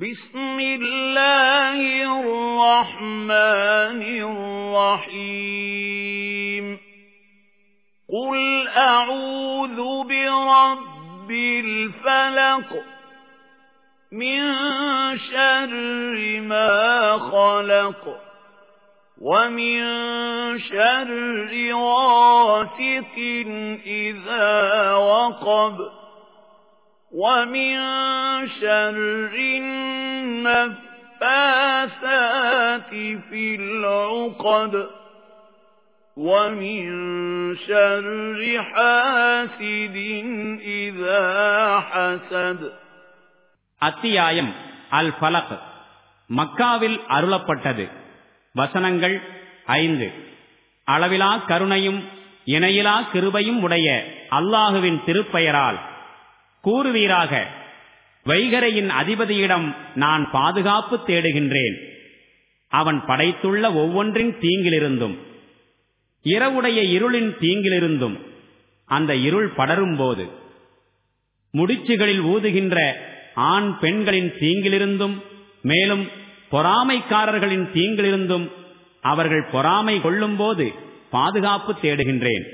بسم الله الرحمن الرحيم. قل أعوذ برب الفلق من شر ما خلق ومن شر غاسق إذا وقب. ومن شر النفاثات في العقد ومن شر حاسد إذا حسد அத்தியாயம் அல் ஃபலக் மக்காவில் அருளப்பட்டது வசனங்கள் ஐந்து அளவிலா கருணையும் இணையிலா கிருபையும் உடைய அல்லாஹுவின் திருப்பெயரால் கூறுவீராக வைகரையின் அதிபதியிடம் நான் பாதுகாப்பு தேடுகின்றேன். அவன் படைத்துள்ள ஒவ்வொன்றின் தீங்கிலிருந்தும் இரவுடைய இருளின் தீங்கிலிருந்தும் அந்த இருள் படரும்போது முடிச்சுகளில் ஊதுகின்ற ஆண் பெண்களின் தீங்கிலிருந்தும் மேலும் பொறாமைக்காரர்களின் தீங்கிலிருந்தும் அவர்கள் பொறாமை கொள்ளும்போது பாதுகாப்பு தேடுகின்றேன்.